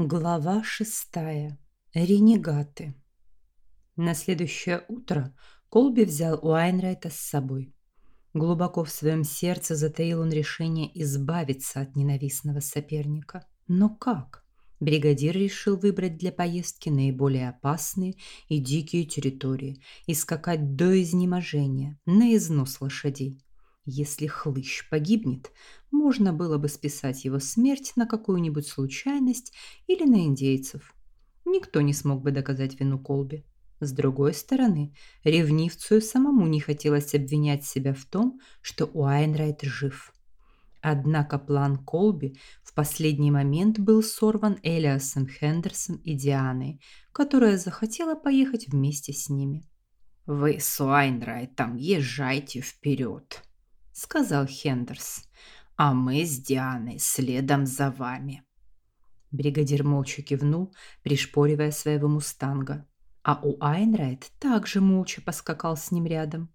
Глава шестая. Ренегаты. На следующее утро Колби взял Уайнрайта с собой. Глубоко в своем сердце затаил он решение избавиться от ненавистного соперника. Но как? Бригадир решил выбрать для поездки наиболее опасные и дикие территории и скакать до изнеможения на износ лошадей. Если хлыщ погибнет, можно было бы списать его смерть на какую-нибудь случайность или на индейцев. Никто не смог бы доказать вину Колби. С другой стороны, ревнивцу самому не хотелось обвинять себя в том, что Уайнрайт жив. Однако план Колби в последний момент был сорван Элиасом Хендерсом и Дианой, которая захотела поехать вместе с ними. «Вы с Уайнрайтом езжайте вперед», сказал Хендерс. А мы с Дианой следом за вами. Бригадир молча кивнул, пришпоривая своего мустанга, а у Айнрайт также молча поскакал с ним рядом.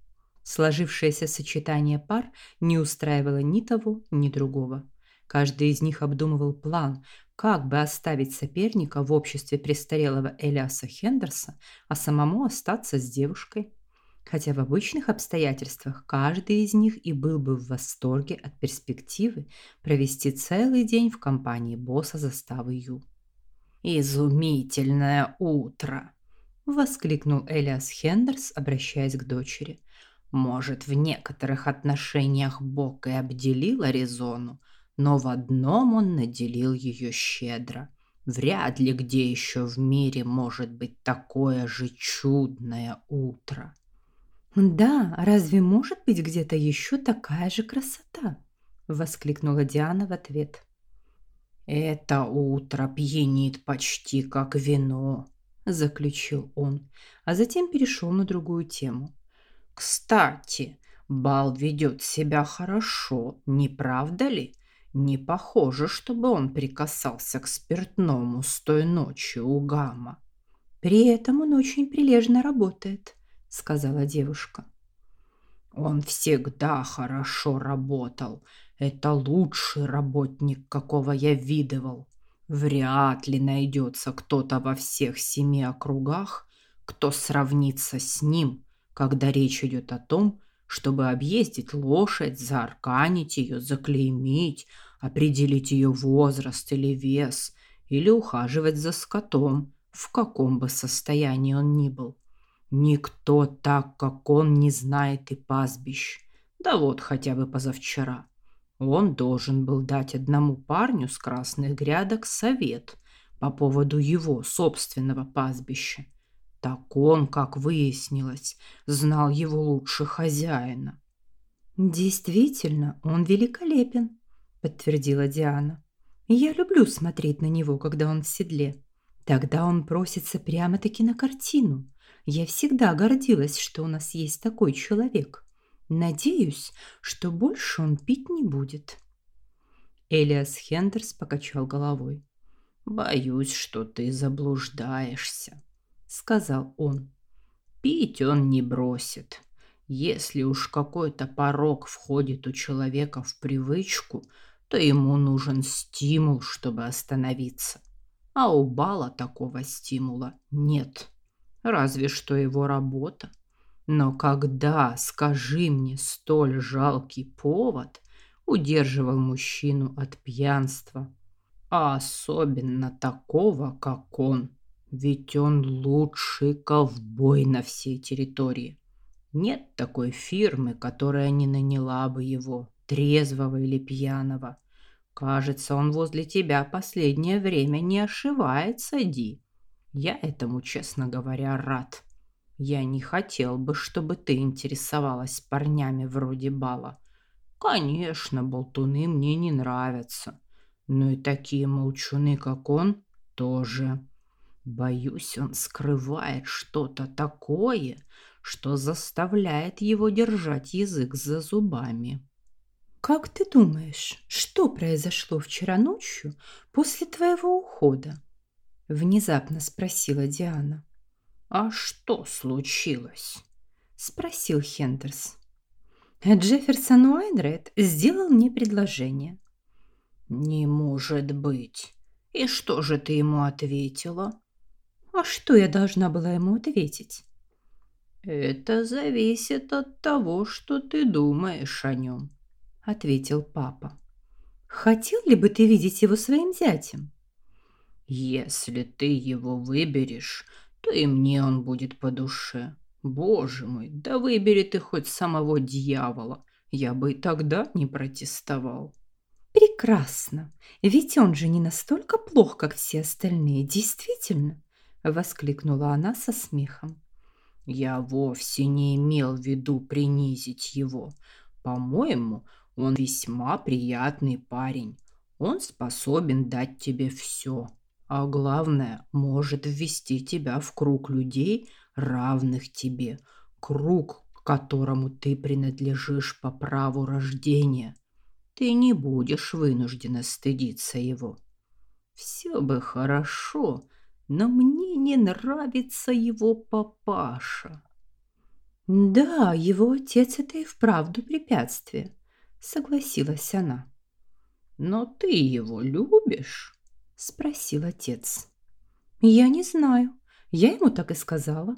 Сложившееся сочетание пар не устраивало ни того, ни другого. Каждый из них обдумывал план, как бы оставить соперника в обществе престарелого Элиаса Хендерса, а самому остаться с девушкой хотя в обычных обстоятельствах каждый из них и был бы в восторге от перспективы провести целый день в компании босса заставы Ю. «Изумительное утро!» – воскликнул Элиас Хендерс, обращаясь к дочери. «Может, в некоторых отношениях Бог и обделил Аризону, но в одном он наделил ее щедро. Вряд ли где еще в мире может быть такое же чудное утро». Да, разве может быть где-то еще такая же красота? воскликнула Диана в ответ. Это утро пьянит почти как вино, заключил он, а затем перешел на другую тему. Кстати, Бал ведет себя хорошо, не правда ли? Не похоже, чтобы он прикасался к спиртному с той ночи у Гамма. При этом он очень прилежно работает, сказала девушка. Он всегда хорошо работал. Это лучший работник, какого я видывал. Вряд ли найдется кто-то во всех семи округах, кто сравнится с ним, когда речь идет о том, чтобы объездить лошадь, заарканить ее, заклеймить, определить ее возраст или вес, или ухаживать за скотом, в каком бы состоянии он ни был. Никто так, как он, не знает и пастбищ. Да вот хотя бы позавчера. Он должен был дать одному парню с красных грядок совет по поводу его собственного пастбища. Так он, как выяснилось, знал его лучше хозяина. Действительно, он великолепен, подтвердила Диана. Я люблю смотреть на него, когда он в седле. Тогда он просится прямо-таки на картину. Я всегда гордилась, что у нас есть такой человек. Надеюсь, что больше он пить не будет. Элиас Хендерс покачал головой. Боюсь, что ты заблуждаешься, сказал он. Пить он не бросит. Если уж какой-то порог входит у человека в привычку, то ему нужен стимул, чтобы остановиться. А у Бала такого стимула нет разве что его работа. Но когда, скажи мне, столь жалкий повод удерживал мужчину от пьянства, а особенно такого, как он, ведь он лучший ковбой на всей территории. Нет такой фирмы, которая не наняла бы его, трезвого или пьяного. Кажется, он возле тебя последнее время не ошивается, Ди. Я этому, честно говоря, рад. Я не хотел бы, чтобы ты интересовалась парнями вроде Бала. Конечно, болтуны мне не нравятся, но и такие молчуны, как он, тоже. Боюсь, он скрывает что-то такое, что заставляет его держать язык за зубами. Как ты думаешь, что произошло вчера ночью после твоего ухода? Внезапно спросила Диана. А что случилось? спросил Хендерс. Джефферсон Уайнрайт сделал мне предложение. Не может быть. И что же ты ему ответила? А что я должна была ему ответить? Это зависит от того, что ты думаешь о нем, ответил папа. Хотел ли бы ты видеть его своим зятем? Если ты его выберешь, то и мне он будет по душе. Боже мой, да выбери ты хоть самого дьявола, я бы и тогда не протестовал. Прекрасно, ведь он же не настолько плох, как все остальные, действительно, воскликнула она со смехом. Я вовсе не имел в виду принизить его. По-моему, он весьма приятный парень. Он способен дать тебе все, а главное, может ввести тебя в круг людей, равных тебе, круг, которому ты принадлежишь по праву рождения. Ты не будешь вынуждена стыдиться его. Все бы хорошо, но мне не нравится его папаша. Да, его отец это и вправду препятствие, согласилась она. Но ты его любишь? Спросил отец. Я не знаю. Я ему так и сказала.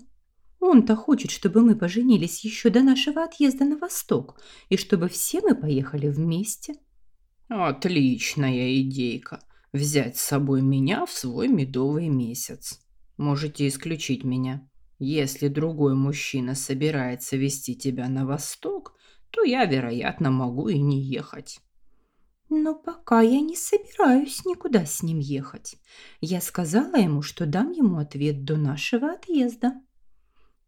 Он-то хочет, чтобы мы поженились еще до нашего отъезда на восток, и чтобы все мы поехали вместе. Отличная идейка взять с собой меня в свой медовый месяц. Можете исключить меня. Если другой мужчина собирается вести тебя на восток, то я, вероятно, могу и не ехать. Но пока я не собираюсь никуда с ним ехать. Я сказала ему, что дам ему ответ до нашего отъезда.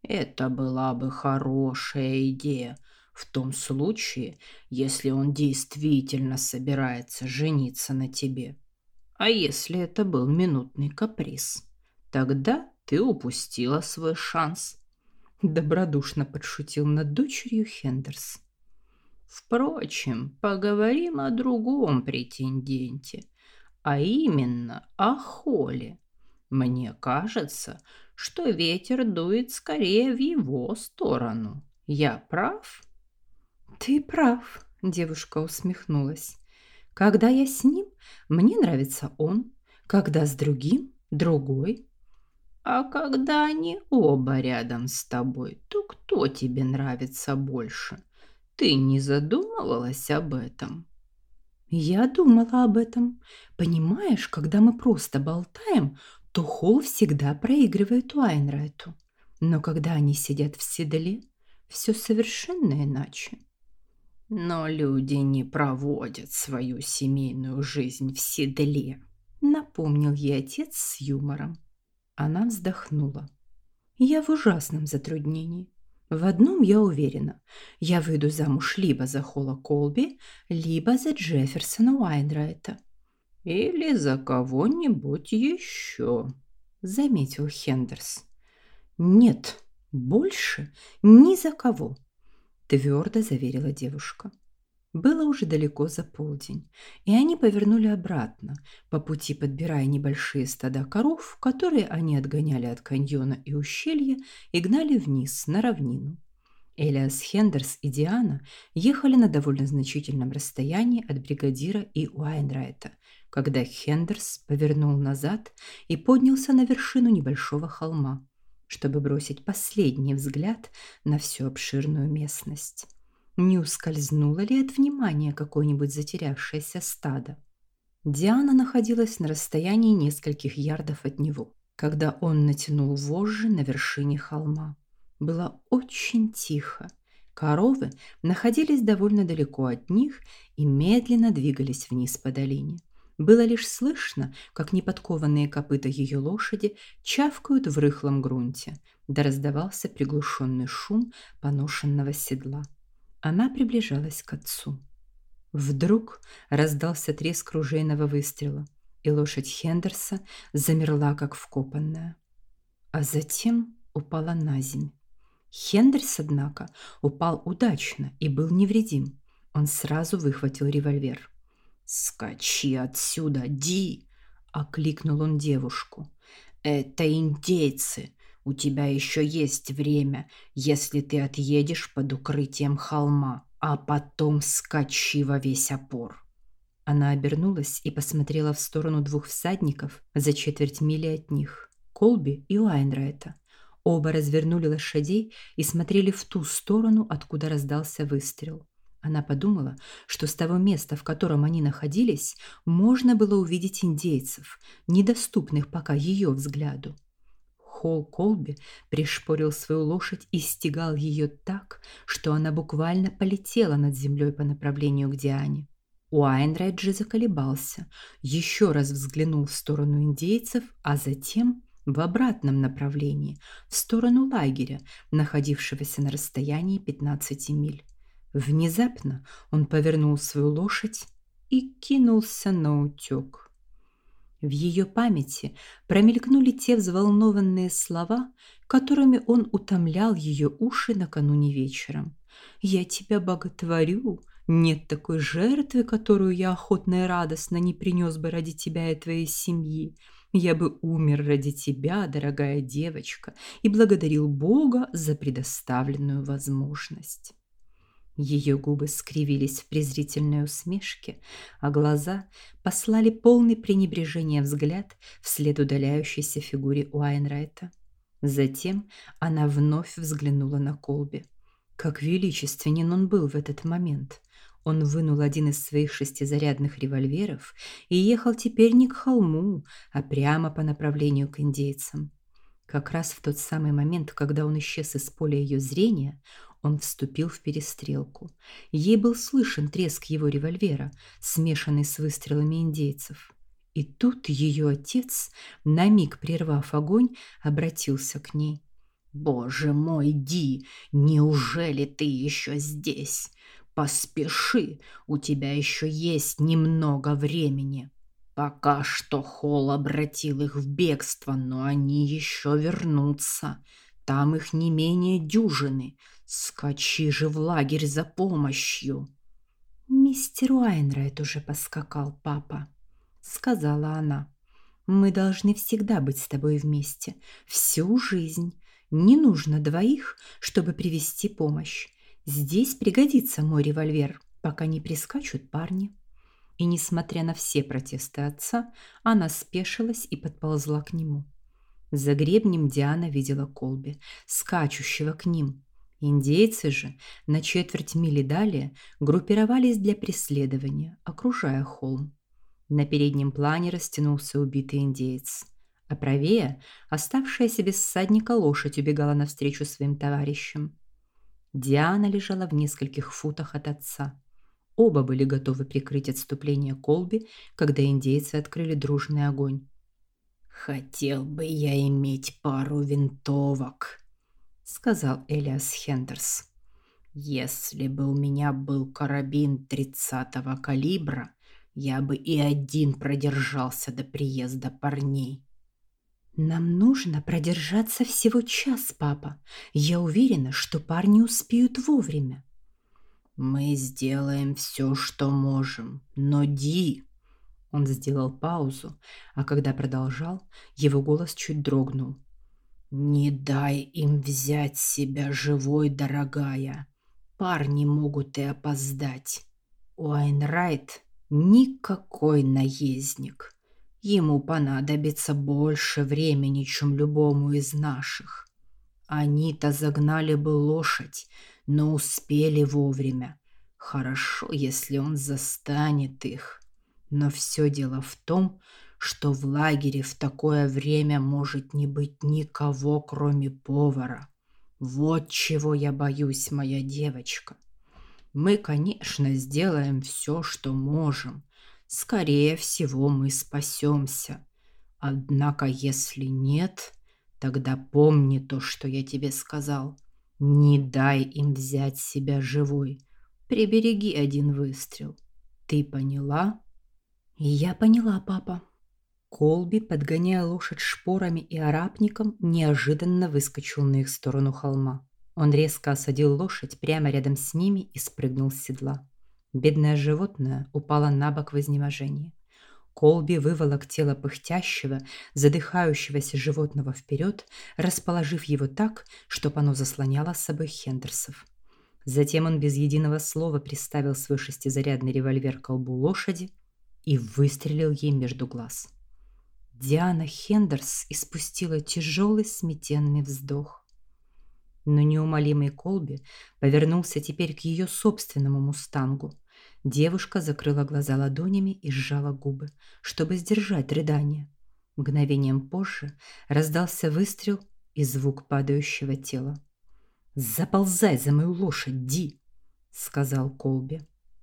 Это была бы хорошая идея в том случае, если он действительно собирается жениться на тебе. А если это был минутный каприз, тогда ты упустила свой шанс. Добродушно подшутил над дочерью Хендерс. Впрочем, поговорим о другом претенденте, а именно о Холе. Мне кажется, что ветер дует скорее в его сторону. Я прав? Ты прав, девушка усмехнулась. Когда я с ним, мне нравится он, когда с другим другой. А когда они оба рядом с тобой, то кто тебе нравится больше? Ты не задумывалась об этом? Я думала об этом. Понимаешь, когда мы просто болтаем, то Холл всегда проигрывает Уайнрайту. Но когда они сидят в седле, все совершенно иначе. Но люди не проводят свою семейную жизнь в седле, напомнил ей отец с юмором. Она вздохнула. Я в ужасном затруднении. В одном я уверена. Я выйду замуж либо за Холла Колби, либо за Джефферсона Уайнрайта. Или за кого-нибудь еще, заметил Хендерс. Нет, больше ни за кого, твердо заверила девушка. Было уже далеко за полдень, и они повернули обратно, по пути подбирая небольшие стада коров, которые они отгоняли от каньона и ущелья и гнали вниз, на равнину. Элиас Хендерс и Диана ехали на довольно значительном расстоянии от бригадира и Уайнрайта, когда Хендерс повернул назад и поднялся на вершину небольшого холма, чтобы бросить последний взгляд на всю обширную местность. Не ускользнуло ли от внимания какое-нибудь затерявшееся стадо? Диана находилась на расстоянии нескольких ярдов от него, когда он натянул вожжи на вершине холма. Было очень тихо. Коровы находились довольно далеко от них и медленно двигались вниз по долине. Было лишь слышно, как неподкованные копыта ее лошади чавкают в рыхлом грунте, да раздавался приглушенный шум поношенного седла. Она приближалась к отцу. Вдруг раздался треск ружейного выстрела, и лошадь Хендерса замерла, как вкопанная. А затем упала на земь. Хендерс, однако, упал удачно и был невредим. Он сразу выхватил револьвер. «Скачи отсюда, Ди!» – окликнул он девушку. «Это индейцы. У тебя еще есть время, если ты отъедешь под укрытием холма, а потом скачи во весь опор. Она обернулась и посмотрела в сторону двух всадников за четверть мили от них. Колби и Уайнрайта. Оба развернули лошадей и смотрели в ту сторону, откуда раздался выстрел. Она подумала, что с того места, в котором они находились, можно было увидеть индейцев, недоступных пока ее взгляду. Холл Колби пришпорил свою лошадь и стегал ее так, что она буквально полетела над землей по направлению к Диане. Уайнрайт же заколебался, еще раз взглянул в сторону индейцев, а затем в обратном направлении, в сторону лагеря, находившегося на расстоянии 15 миль. Внезапно он повернул свою лошадь и кинулся на утёк. В ее памяти промелькнули те взволнованные слова, которыми он утомлял ее уши накануне вечером. «Я тебя боготворю. Нет такой жертвы, которую я охотно и радостно не принес бы ради тебя и твоей семьи. Я бы умер ради тебя, дорогая девочка, и благодарил Бога за предоставленную возможность». Ее губы скривились в презрительной усмешке, а глаза послали полный пренебрежения взгляд вслед удаляющейся фигуре Уайнрайта. Затем она вновь взглянула на Колби. Как величественен он был в этот момент. Он вынул один из своих шестизарядных револьверов и ехал теперь не к холму, а прямо по направлению к индейцам. Как раз в тот самый момент, когда он исчез из поля ее зрения, он вступил в перестрелку. Ей был слышен треск его револьвера, смешанный с выстрелами индейцев. И тут ее отец, на миг прервав огонь, обратился к ней. «Боже мой, Ди, неужели ты еще здесь? Поспеши, у тебя еще есть немного времени». Пока что Холл обратил их в бегство, но они еще вернутся. Там их не менее дюжины. Скачи же в лагерь за помощью. Мистер Уайнрайт уже поскакал, папа, сказала она. Мы должны всегда быть с тобой вместе, всю жизнь. Не нужно двоих, чтобы привести помощь. Здесь пригодится мой револьвер, пока не прискачут парни. И несмотря на все протесты отца, она спешилась и подползла к нему. За гребнем Диана видела Колби, скачущего к ним. Индейцы же на четверть мили далее группировались для преследования, окружая холм. На переднем плане растянулся убитый индеец, а правее оставшаяся без всадника лошадь убегала навстречу своим товарищам. Диана лежала в нескольких футах от отца. Оба были готовы прикрыть отступление Колби, когда индейцы открыли дружный огонь. «Хотел бы я иметь пару винтовок», сказал Элиас Хендерс. Если бы у меня был карабин тридцатого калибра, я бы и один продержался до приезда парней. Нам нужно продержаться всего час, папа. Я уверена, что парни успеют вовремя. Мы сделаем все, что можем, но Ди... Он сделал паузу, а когда продолжал, его голос чуть дрогнул. Не дай им взять себя живой, дорогая. Парни могут и опоздать. Уайнрайт никакой наездник. Ему понадобится больше времени, чем любому из наших. Они-то загнали бы лошадь, но успели вовремя. Хорошо, если он застанет их. Но все дело в том, что в лагере в такое время может не быть никого, кроме повара. Вот чего я боюсь, моя девочка. Мы, конечно, сделаем все, что можем. Скорее всего, мы спасемся. Однако, если нет, тогда помни то, что я тебе сказал. Не дай им взять себя живой. Прибереги один выстрел. Ты поняла? Я поняла, папа. Колби, подгоняя лошадь шпорами и арапником, неожиданно выскочил на их сторону холма. Он резко осадил лошадь прямо рядом с ними и спрыгнул с седла. Бедное животное упало на бок в изнеможении. Колби выволок тело пыхтящего, задыхающегося животного вперед, расположив его так, чтобы оно заслоняло с собой Хендерсов. Затем он без единого слова приставил свой шестизарядный револьвер к колбу лошади и выстрелил ей между глаз. Диана Хендерс испустила тяжелый сметенный вздох. Но неумолимый Колби повернулся теперь к ее собственному мустангу. Девушка закрыла глаза ладонями и сжала губы, чтобы сдержать рыдание. Мгновением позже раздался выстрел и звук падающего тела. «Заползай за мою лошадь, Ди!» — сказал Колби.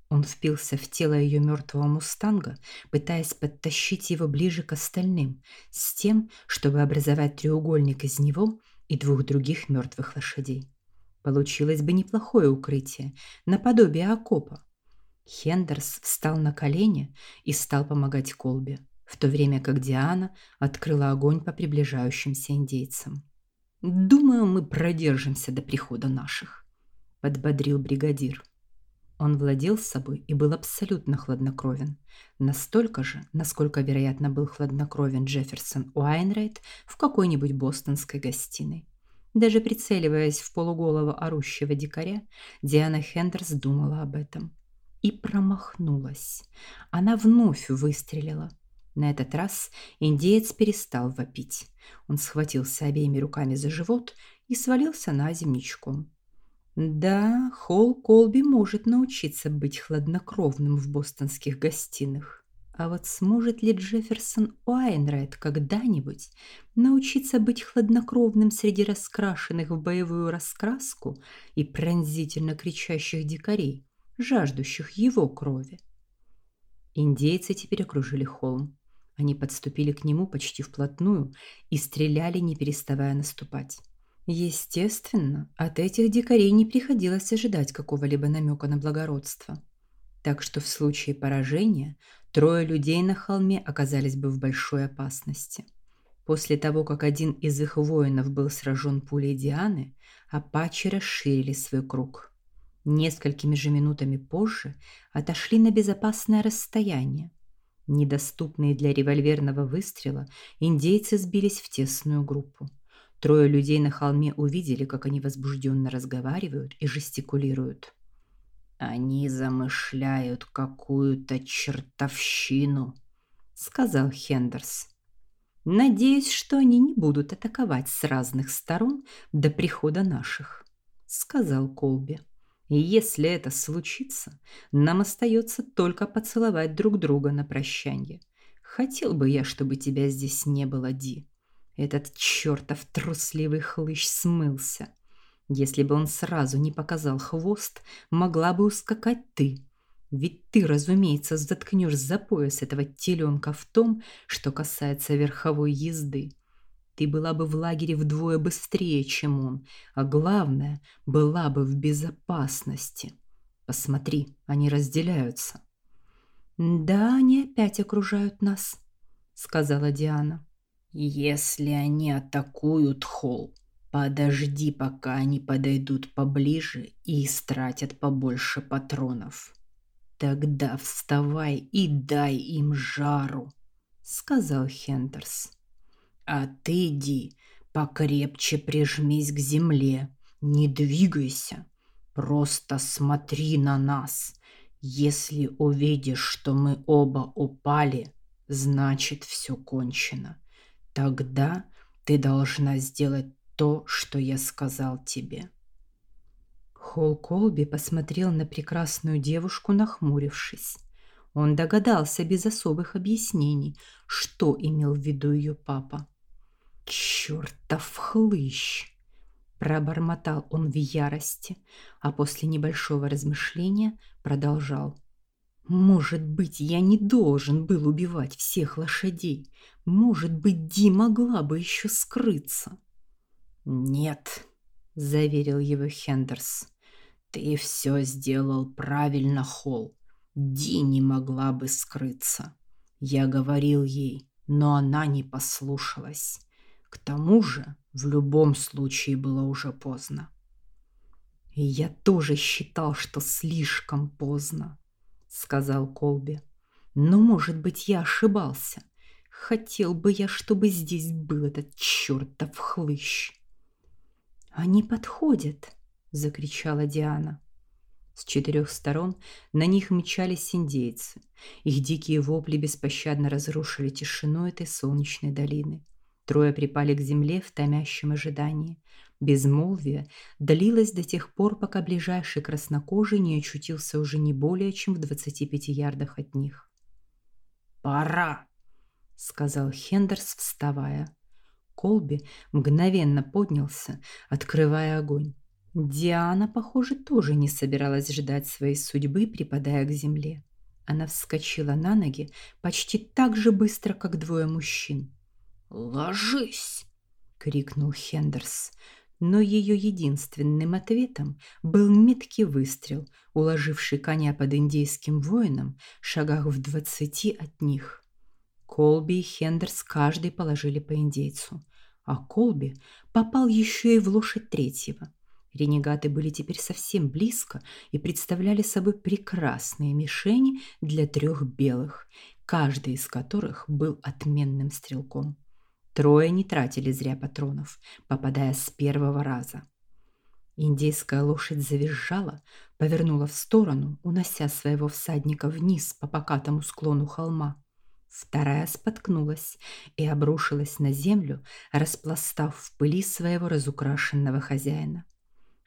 Он впился в тело ее мертвого мустанга, пытаясь подтащить его ближе к остальным, с тем, чтобы образовать треугольник из него и двух других мертвых лошадей. Получилось бы неплохое укрытие, наподобие окопа. Хендерс встал на колени и стал помогать Колбе, в то время как Диана открыла огонь по приближающимся индейцам. «Думаю, мы продержимся до прихода наших», — подбодрил бригадир. Он владел собой и был абсолютно хладнокровен. Настолько же, насколько, вероятно, был хладнокровен Джефферсон Уайнрайт в какой-нибудь бостонской гостиной. Даже прицеливаясь в полуголого орущего дикаря, Диана Хендерс думала об этом. И промахнулась. Она вновь выстрелила. На этот раз индеец перестал вопить. Он схватился обеими руками за живот и свалился на землячком. Да, Холл Колби может научиться быть хладнокровным в бостонских гостиных. А вот сможет ли Джефферсон Уайнрайт когда-нибудь научиться быть хладнокровным среди раскрашенных в боевую раскраску и пронзительно кричащих дикарей, жаждущих его крови? Индейцы теперь окружили холм. Они подступили к нему почти вплотную и стреляли, не переставая наступать. Естественно, от этих дикарей не приходилось ожидать какого-либо намека на благородство. Так что в случае поражения трое людей на холме оказались бы в большой опасности. После того, как один из их воинов был сражен пулей Дианы, апачи расширили свой круг. Несколькими же минутами позже отошли на безопасное расстояние. Недоступные для револьверного выстрела, индейцы сбились в тесную группу. Трое людей на холме увидели, как они возбужденно разговаривают и жестикулируют. «Они замышляют какую-то чертовщину», — сказал Хендерс. «Надеюсь, что они не будут атаковать с разных сторон до прихода наших», — сказал Колби. «И если это случится, нам остается только поцеловать друг друга на прощанье. Хотел бы я, чтобы тебя здесь не было, Ди». Этот чертов трусливый хлыщ смылся. Если бы он сразу не показал хвост, могла бы ускакать ты. Ведь ты, разумеется, заткнешь за пояс этого теленка в том, что касается верховой езды. Ты была бы в лагере вдвое быстрее, чем он, а главное, была бы в безопасности. Посмотри, они разделяются. Да, они опять окружают нас, сказала Диана. Если они атакуют холл, подожди, пока они подойдут поближе и истратят побольше патронов. Тогда вставай и дай им жару, сказал Хендерс. А ты, Ди, покрепче прижмись к земле, не двигайся, просто смотри на нас. Если увидишь, что мы оба упали, значит все кончено. Тогда ты должна сделать то, что я сказал тебе. Холл Колби посмотрел на прекрасную девушку, нахмурившись. Он догадался без особых объяснений, что имел в виду ее папа. «Чертов хлыщ!» – пробормотал он в ярости, а после небольшого размышления продолжал. Может быть, я не должен был убивать всех лошадей. Может быть, Ди могла бы еще скрыться. Нет, заверил его Хендерс. Ты все сделал правильно, Холл. Ди не могла бы скрыться. Я говорил ей, но она не послушалась. К тому же, в любом случае было уже поздно. И я тоже считал, что слишком поздно сказал Колби. Но, может быть, я ошибался. Хотел бы я, чтобы здесь был этот чертов хлыщ. Они подходят, закричала Диана. С четырех сторон на них мчались индейцы. Их дикие вопли беспощадно разрушили тишину этой солнечной долины. Трое припали к земле в томящем ожидании. Безмолвие длилось до тех пор, пока ближайший краснокожий не очутился уже не более чем в двадцати пяти ярдах от них. «Пора!» — сказал Хендерс, вставая. Колби мгновенно поднялся, открывая огонь. Диана, похоже, тоже не собиралась ждать своей судьбы, припадая к земле. Она вскочила на ноги почти так же быстро, как двое мужчин. «Ложись!» — крикнул Хендерс. Но ее единственным ответом был меткий выстрел, уложивший коня под индейским воином шагах в двадцати от них. Колби и Хендерс каждый положили по индейцу, а Колби попал еще и в лошадь третьего. Ренегаты были теперь совсем близко и представляли собой прекрасные мишени для трех белых, каждый из которых был отменным стрелком. Трое не тратили зря патронов, попадая с первого раза. Индейская лошадь завизжала, повернула в сторону, унося своего всадника вниз по покатому склону холма. Вторая споткнулась и обрушилась на землю, распластав в пыли своего разукрашенного хозяина.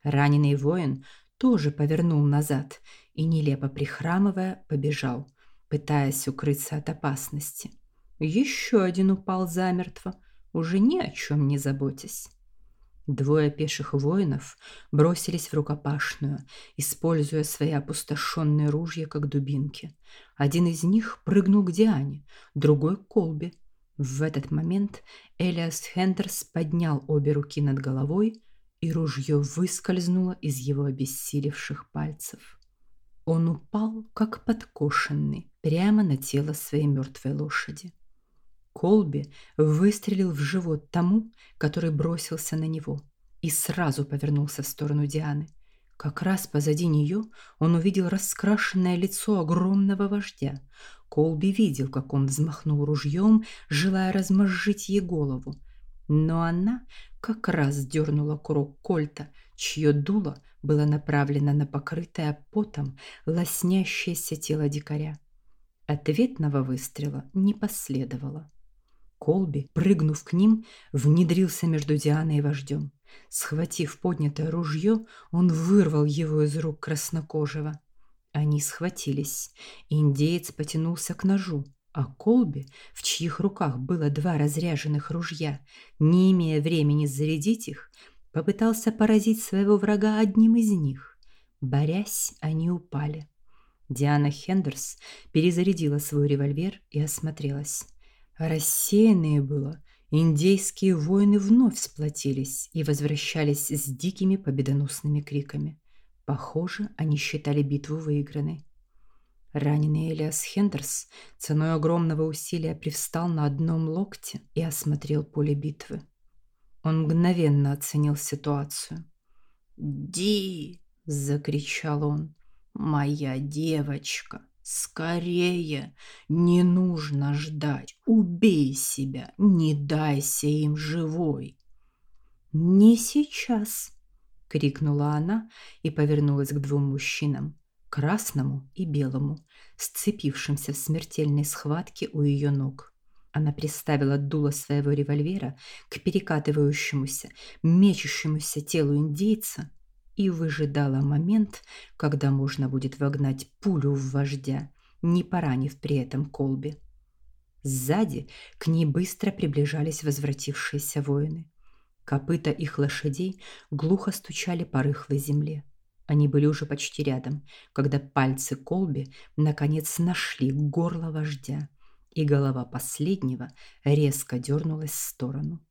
Раненый воин тоже повернул назад и, нелепо прихрамывая, побежал, пытаясь укрыться от опасности. Еще один упал замертво, уже ни о чем не заботясь. Двое пеших воинов бросились в рукопашную, используя свои опустошенные ружья как дубинки. Один из них прыгнул к Диане, другой к Колбе. В этот момент Элиас Хендерс поднял обе руки над головой, и ружье выскользнуло из его обессилевших пальцев. Он упал, как подкошенный, прямо на тело своей мертвой лошади. Колби выстрелил в живот тому, который бросился на него, и сразу повернулся в сторону Дианы. Как раз позади нее он увидел раскрашенное лицо огромного вождя. Колби видел, как он взмахнул ружьем, желая размозжить ей голову. Но она как раз дернула курок кольта, чье дуло было направлено на покрытое потом лоснящееся тело дикаря. Ответного выстрела не последовало. Колби, прыгнув к ним, внедрился между Дианой и вождем. Схватив поднятое ружье, он вырвал его из рук краснокожего. Они схватились. Индеец потянулся к ножу, а Колби, в чьих руках было два разряженных ружья, не имея времени зарядить их, попытался поразить своего врага одним из них. Борясь, они упали. Диана Хендерс перезарядила свой револьвер и осмотрелась. Рассеянные было, индейские воины вновь сплотились и возвращались с дикими победоносными криками. Похоже, они считали битву выигранной. Раненый Элиас Хендерс ценой огромного усилия привстал на одном локте и осмотрел поле битвы. Он мгновенно оценил ситуацию. «Ди!» – закричал он. «Моя девочка!» Скорее, не нужно ждать. Убей себя, не дайся им живой. Не сейчас, крикнула она и повернулась к двум мужчинам, красному и белому, сцепившимся в смертельной схватке у ее ног. Она приставила дуло своего револьвера к перекатывающемуся, мечущемуся телу индейца и выжидала момент, когда можно будет вогнать пулю в вождя, не поранив при этом Колби. Сзади к ней быстро приближались возвратившиеся воины. Копыта их лошадей глухо стучали по рыхлой земле. Они были уже почти рядом, когда пальцы Колби наконец нашли горло вождя, и голова последнего резко дернулась в сторону.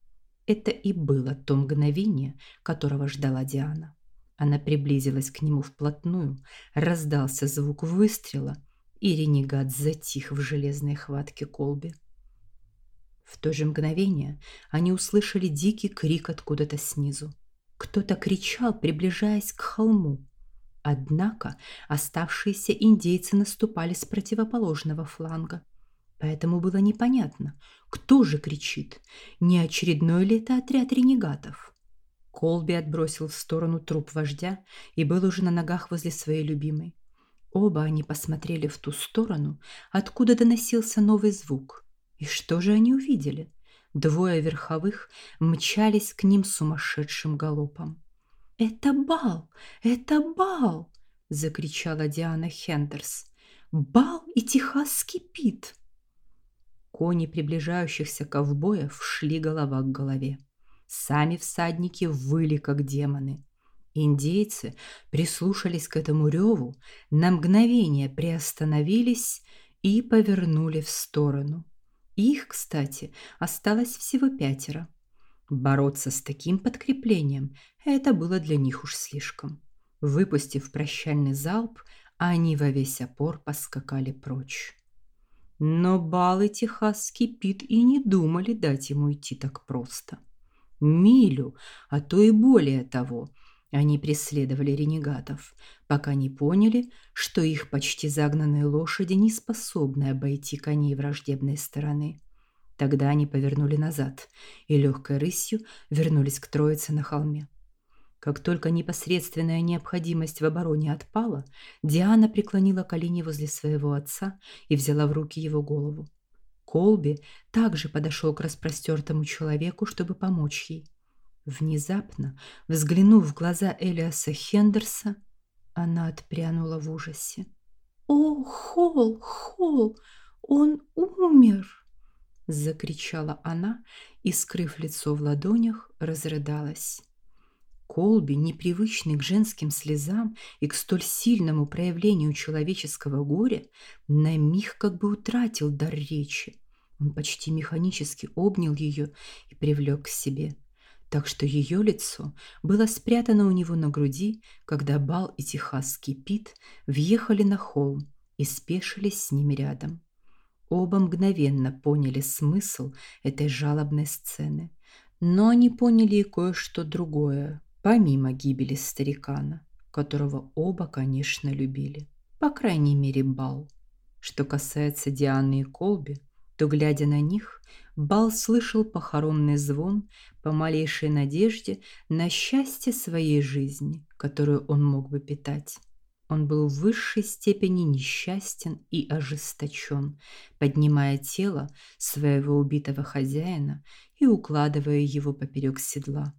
Это и было то мгновение, которого ждала Диана. Она приблизилась к нему вплотную, раздался звук выстрела, и ренегат затих в железной хватке колби. В то же мгновение они услышали дикий крик откуда-то снизу. Кто-то кричал, приближаясь к холму. Однако оставшиеся индейцы наступали с противоположного фланга. Поэтому было непонятно, кто же кричит, не очередной ли это отряд ренегатов. Колби отбросил в сторону труп вождя и был уже на ногах возле своей любимой. Оба они посмотрели в ту сторону, откуда доносился новый звук. И что же они увидели? Двое верховых мчались к ним сумасшедшим галопом. «Это бал! Это бал!» – закричала Диана Хендерс. «Бал и Техас кипит!» Кони приближающихся ковбоев шли голова к голове. Сами всадники выли, как демоны. Индейцы прислушались к этому реву, на мгновение приостановились и повернули в сторону. Их, кстати, осталось всего пятеро. Бороться с таким подкреплением – это было для них уж слишком. Выпустив прощальный залп, они во весь опор поскакали прочь. Но балы Техас кипит и не думали дать ему идти так просто милю, а то и более того. Они преследовали ренегатов, пока не поняли, что их почти загнанные лошади не способны обойти коней враждебной стороны. Тогда они повернули назад и легкой рысью вернулись к троице на холме. Как только непосредственная необходимость в обороне отпала, Диана преклонила колени возле своего отца и взяла в руки его голову. Колби также подошел к распростертому человеку, чтобы помочь ей. Внезапно, взглянув в глаза Элиаса Хендерса, она отпрянула в ужасе. «О, Холл, Холл, он умер!» Закричала она и, скрыв лицо в ладонях, разрыдалась. Колби, непривычный к женским слезам и к столь сильному проявлению человеческого горя, на миг как бы утратил дар речи. Он почти механически обнял ее и привлек к себе, так что ее лицо было спрятано у него на груди, когда Бал и Техасский Пит въехали на холм и спешились с ними рядом. Оба мгновенно поняли смысл этой жалобной сцены, но они поняли и кое-что другое, помимо гибели старикана, которого оба, конечно, любили. По крайней мере, Бал. Что касается Дианы и Колби, то, глядя на них, Бал слышал похоронный звон по малейшей надежде на счастье своей жизни, которую он мог бы питать. Он был в высшей степени несчастен и ожесточен, поднимая тело своего убитого хозяина и укладывая его поперек седла.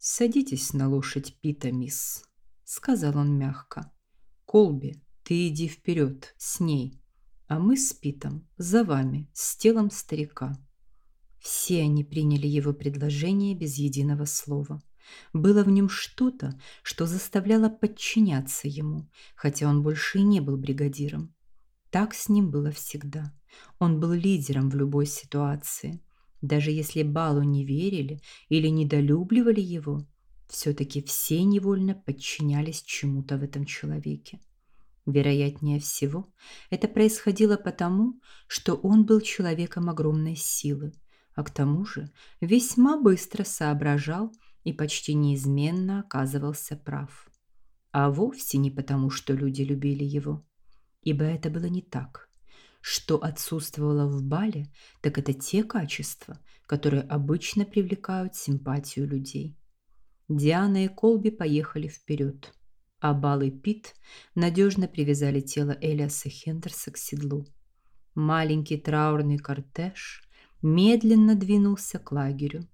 «Садитесь на лошадь Пита, мисс», — сказал он мягко. «Колби, ты иди вперед, с ней, а мы с Питом за вами, с телом старика». Все они приняли его предложение без единого слова. Было в нем что-то, что заставляло подчиняться ему, хотя он больше и не был бригадиром. Так с ним было всегда. Он был лидером в любой ситуации. Даже если Балу не верили или недолюбливали его, все-таки все невольно подчинялись чему-то в этом человеке. Вероятнее всего, это происходило потому, что он был человеком огромной силы, а к тому же весьма быстро соображал и почти неизменно оказывался прав. А вовсе не потому, что люди любили его, ибо это было не так. Что отсутствовало в Бале, так это те качества, которые обычно привлекают симпатию людей. Диана и Колби поехали вперед, а Бал и Пит надежно привязали тело Элиаса Хендерса к седлу. Маленький траурный кортеж медленно двинулся к лагерю,